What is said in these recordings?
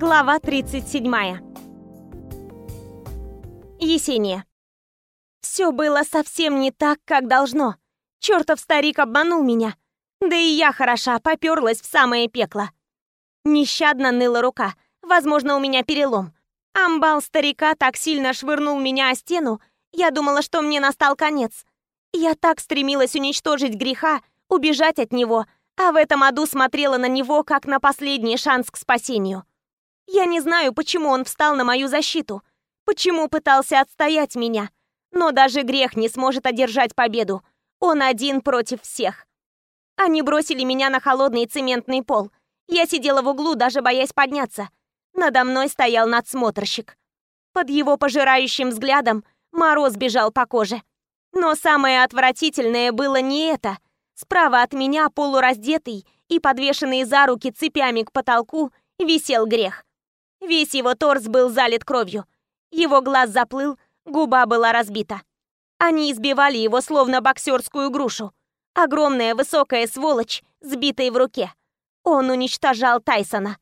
Глава 37. Есения. Все было совсем не так, как должно. Чертов старик обманул меня. Да и я хороша, поперлась в самое пекло. Нещадно ныла рука. Возможно, у меня перелом. Амбал старика так сильно швырнул меня о стену, я думала, что мне настал конец. Я так стремилась уничтожить греха, убежать от него, а в этом аду смотрела на него, как на последний шанс к спасению. Я не знаю, почему он встал на мою защиту, почему пытался отстоять меня. Но даже грех не сможет одержать победу. Он один против всех. Они бросили меня на холодный цементный пол. Я сидела в углу, даже боясь подняться. Надо мной стоял надсмотрщик. Под его пожирающим взглядом мороз бежал по коже. Но самое отвратительное было не это. Справа от меня, полураздетый и подвешенный за руки цепями к потолку, висел грех. Весь его торс был залит кровью. Его глаз заплыл, губа была разбита. Они избивали его словно боксерскую грушу. Огромная высокая сволочь, сбитая в руке. Он уничтожал Тайсона.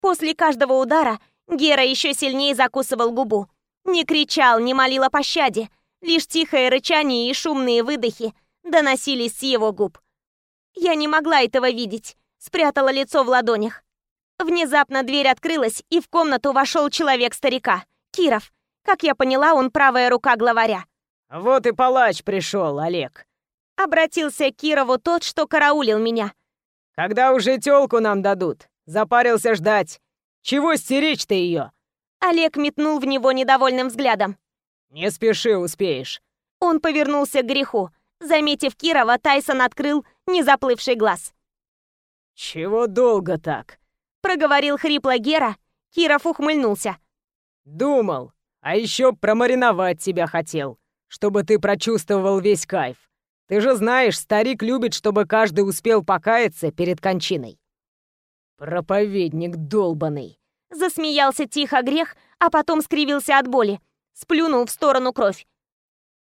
После каждого удара Гера еще сильнее закусывал губу. Не кричал, не молил о пощаде. Лишь тихое рычание и шумные выдохи доносились с его губ. Я не могла этого видеть, спрятала лицо в ладонях. Внезапно дверь открылась, и в комнату вошел человек-старика, Киров. Как я поняла, он правая рука главаря. «Вот и палач пришел, Олег». Обратился к Кирову тот, что караулил меня. «Когда уже тёлку нам дадут? Запарился ждать. Чего стеречь-то ее?» Олег метнул в него недовольным взглядом. «Не спеши, успеешь». Он повернулся к греху. Заметив Кирова, Тайсон открыл незаплывший глаз. «Чего долго так?» Проговорил хрипло Гера. Киров ухмыльнулся. «Думал, а еще промариновать тебя хотел, чтобы ты прочувствовал весь кайф. Ты же знаешь, старик любит, чтобы каждый успел покаяться перед кончиной». «Проповедник долбанный!» Засмеялся тихо грех, а потом скривился от боли. Сплюнул в сторону кровь.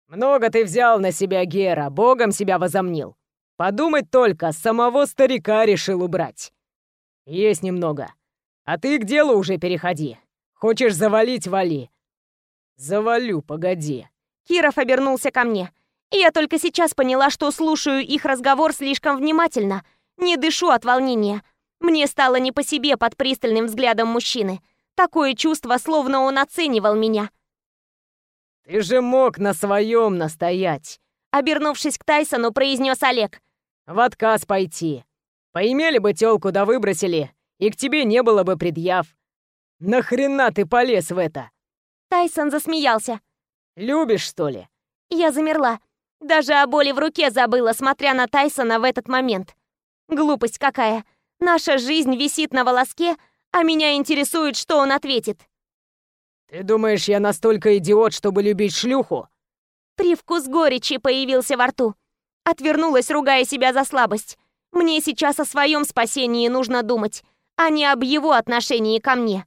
«Много ты взял на себя, Гера, богом себя возомнил. Подумать только, самого старика решил убрать. «Есть немного. А ты к делу уже переходи. Хочешь завалить — вали». «Завалю, погоди». Киров обернулся ко мне. Я только сейчас поняла, что слушаю их разговор слишком внимательно. Не дышу от волнения. Мне стало не по себе под пристальным взглядом мужчины. Такое чувство, словно он оценивал меня. «Ты же мог на своем настоять!» Обернувшись к Тайсону, произнес Олег. «В отказ пойти. Поимели бы тёлку да выбросили, и к тебе не было бы предъяв. Нахрена ты полез в это?» Тайсон засмеялся. «Любишь, что ли?» Я замерла. Даже о боли в руке забыла, смотря на Тайсона в этот момент. Глупость какая. Наша жизнь висит на волоске, а меня интересует, что он ответит. «Ты думаешь, я настолько идиот, чтобы любить шлюху?» Привкус горечи появился во рту. Отвернулась, ругая себя за слабость. Мне сейчас о своем спасении нужно думать, а не об его отношении ко мне.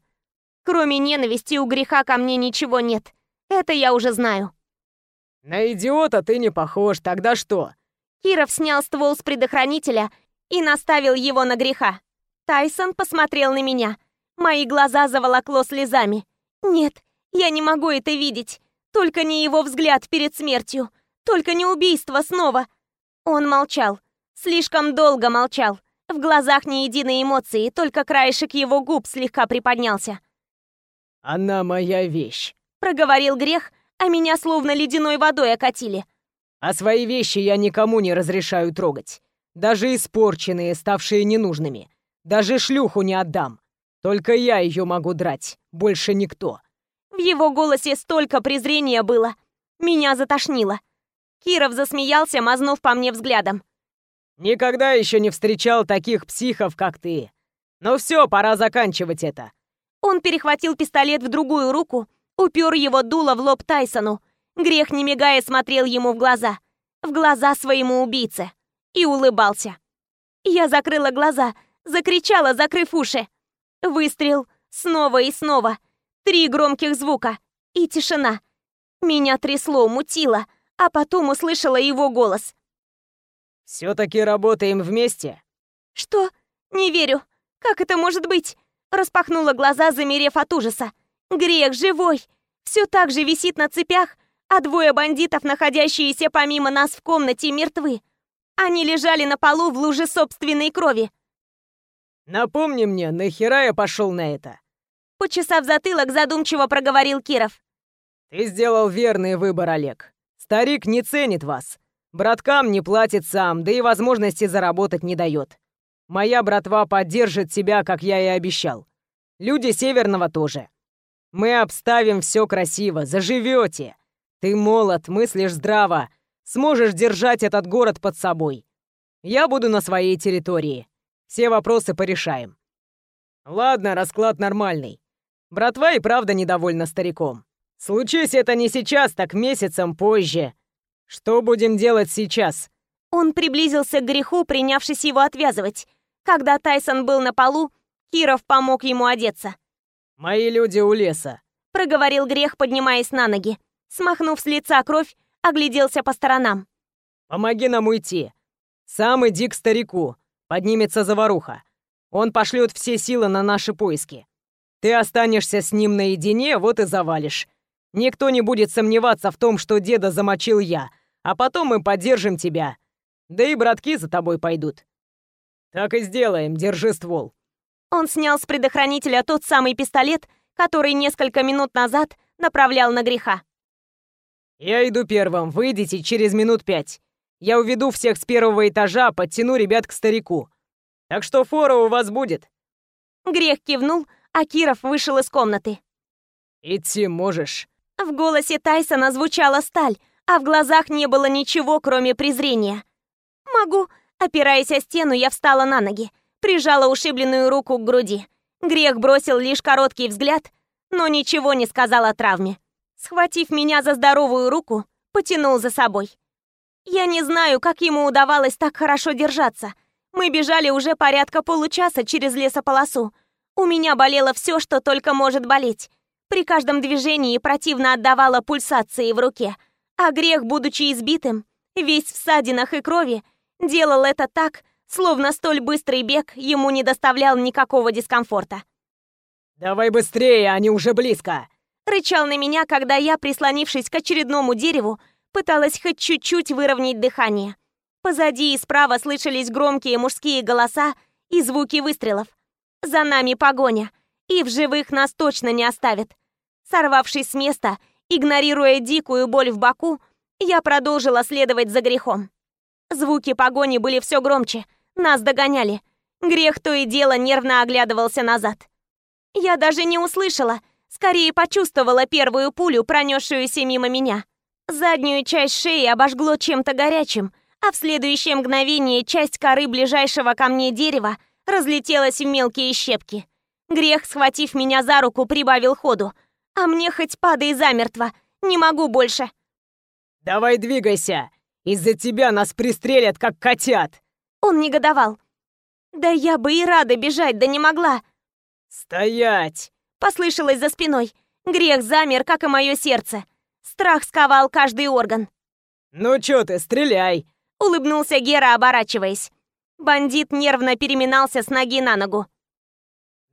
Кроме ненависти у греха ко мне ничего нет. Это я уже знаю. На идиота ты не похож, тогда что? Киров снял ствол с предохранителя и наставил его на греха. Тайсон посмотрел на меня. Мои глаза заволокло слезами. Нет, я не могу это видеть. Только не его взгляд перед смертью. Только не убийство снова. Он молчал. Слишком долго молчал. В глазах ни единой эмоции, только краешек его губ слегка приподнялся. «Она моя вещь», — проговорил грех, а меня словно ледяной водой окатили. «А свои вещи я никому не разрешаю трогать. Даже испорченные, ставшие ненужными. Даже шлюху не отдам. Только я ее могу драть, больше никто». В его голосе столько презрения было. Меня затошнило. Киров засмеялся, мазнув по мне взглядом. Никогда еще не встречал таких психов, как ты. Ну все, пора заканчивать это. Он перехватил пистолет в другую руку, упер его дуло в лоб Тайсону. Грех, не мигая, смотрел ему в глаза. В глаза своему убийце. И улыбался. Я закрыла глаза, закричала, закрыв уши. Выстрел. Снова и снова. Три громких звука. И тишина. Меня трясло, мутило, а потом услышала его голос. «Все-таки работаем вместе?» «Что? Не верю. Как это может быть? Распахнула глаза, замерев от ужаса. Грех живой! Все так же висит на цепях, а двое бандитов, находящиеся помимо нас в комнате, мертвы. Они лежали на полу в луже собственной крови. «Напомни мне, нахера я пошел на это?» Почесав затылок, задумчиво проговорил Киров. «Ты сделал верный выбор, Олег. Старик не ценит вас. Браткам не платит сам, да и возможности заработать не дает. Моя братва поддержит тебя, как я и обещал. Люди Северного тоже. Мы обставим все красиво, заживете. Ты молод, мыслишь здраво, сможешь держать этот город под собой. Я буду на своей территории. Все вопросы порешаем. Ладно, расклад нормальный. Братва и правда недовольна стариком. Случись это не сейчас, так месяцем позже. Что будем делать сейчас? Он приблизился к греху, принявшись его отвязывать. Когда Тайсон был на полу, Киров помог ему одеться. «Мои люди у леса», — проговорил грех, поднимаясь на ноги. Смахнув с лица кровь, огляделся по сторонам. «Помоги нам уйти. Сам иди к старику. Поднимется заваруха. Он пошлет все силы на наши поиски. Ты останешься с ним наедине, вот и завалишь. Никто не будет сомневаться в том, что деда замочил я, а потом мы поддержим тебя. Да и братки за тобой пойдут. Так и сделаем, держи ствол. Он снял с предохранителя тот самый пистолет, который несколько минут назад направлял на греха. «Я иду первым, выйдите через минут пять. Я уведу всех с первого этажа, подтяну ребят к старику. Так что фора у вас будет». Грех кивнул, а Киров вышел из комнаты. «Идти можешь?» В голосе Тайсона звучала сталь, а в глазах не было ничего, кроме презрения. «Могу». Опираясь о стену, я встала на ноги, прижала ушибленную руку к груди. Грех бросил лишь короткий взгляд, но ничего не сказал о травме. Схватив меня за здоровую руку, потянул за собой. Я не знаю, как ему удавалось так хорошо держаться. Мы бежали уже порядка получаса через лесополосу. У меня болело все, что только может болеть. При каждом движении противно отдавала пульсации в руке. А грех, будучи избитым, весь в ссадинах и крови, делал это так, словно столь быстрый бег ему не доставлял никакого дискомфорта. «Давай быстрее, они уже близко!» Рычал на меня, когда я, прислонившись к очередному дереву, пыталась хоть чуть-чуть выровнять дыхание. Позади и справа слышались громкие мужские голоса и звуки выстрелов. За нами погоня, и в живых нас точно не оставят. Сорвавшись с места, игнорируя дикую боль в боку, я продолжила следовать за грехом. Звуки погони были все громче, нас догоняли. Грех то и дело нервно оглядывался назад. Я даже не услышала, скорее почувствовала первую пулю, пронесшуюся мимо меня. Заднюю часть шеи обожгло чем-то горячим, а в следующее мгновение часть коры ближайшего ко мне дерева разлетелась в мелкие щепки. Грех, схватив меня за руку, прибавил ходу. А мне хоть падай замертво, не могу больше. «Давай двигайся! Из-за тебя нас пристрелят, как котят!» Он негодовал. «Да я бы и рада бежать, да не могла!» «Стоять!» Послышалось за спиной. Грех замер, как и мое сердце. Страх сковал каждый орган. «Ну чё ты, стреляй!» Улыбнулся Гера, оборачиваясь. Бандит нервно переминался с ноги на ногу.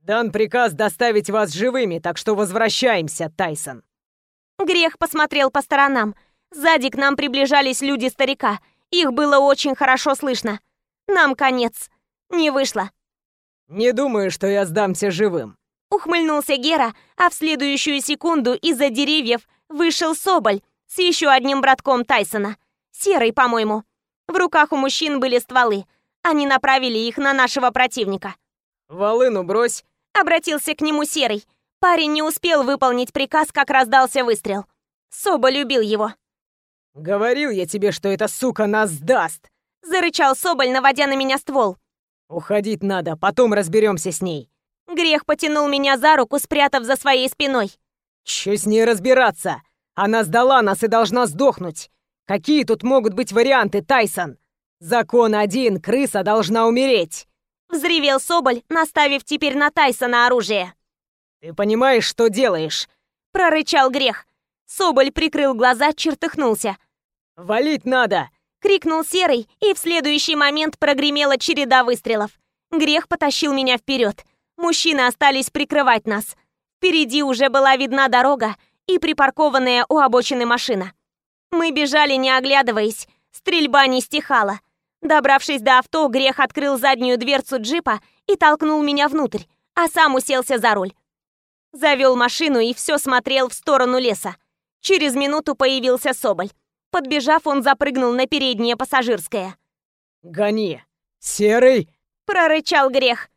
«Дан приказ доставить вас живыми, так что возвращаемся, Тайсон!» Грех посмотрел по сторонам. Сзади к нам приближались люди старика. Их было очень хорошо слышно. Нам конец. Не вышло. «Не думаю, что я сдамся живым», Ухмыльнулся Гера, а в следующую секунду из-за деревьев вышел Соболь с еще одним братком Тайсона. Серый, по-моему. В руках у мужчин были стволы. Они направили их на нашего противника. «Волыну брось!» Обратился к нему Серый. Парень не успел выполнить приказ, как раздался выстрел. Соболь любил его. «Говорил я тебе, что эта сука нас сдаст!» Зарычал Соболь, наводя на меня ствол. «Уходить надо, потом разберемся с ней». Грех потянул меня за руку, спрятав за своей спиной. «Чё с ней разбираться? Она сдала нас и должна сдохнуть. Какие тут могут быть варианты, Тайсон? Закон один, крыса должна умереть!» Взревел Соболь, наставив теперь на Тайсона оружие. «Ты понимаешь, что делаешь?» Прорычал Грех. Соболь прикрыл глаза, чертыхнулся. «Валить надо!» Крикнул Серый, и в следующий момент прогремела череда выстрелов. Грех потащил меня вперед. Мужчины остались прикрывать нас. Впереди уже была видна дорога и припаркованная у обочины машина. Мы бежали, не оглядываясь, стрельба не стихала. Добравшись до авто, Грех открыл заднюю дверцу джипа и толкнул меня внутрь, а сам уселся за руль. Завел машину и все смотрел в сторону леса. Через минуту появился Соболь. Подбежав, он запрыгнул на переднее пассажирское. «Гони! Серый!» — прорычал Грех.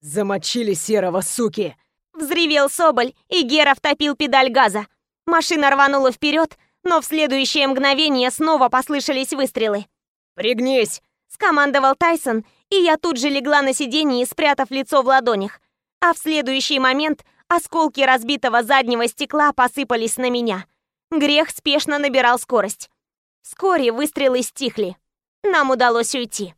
«Замочили серого, суки!» Взревел Соболь, и Гера втопил педаль газа. Машина рванула вперед, но в следующее мгновение снова послышались выстрелы. «Пригнись!» — скомандовал Тайсон, и я тут же легла на сиденье, спрятав лицо в ладонях. А в следующий момент осколки разбитого заднего стекла посыпались на меня. Грех спешно набирал скорость. Вскоре выстрелы стихли. Нам удалось уйти.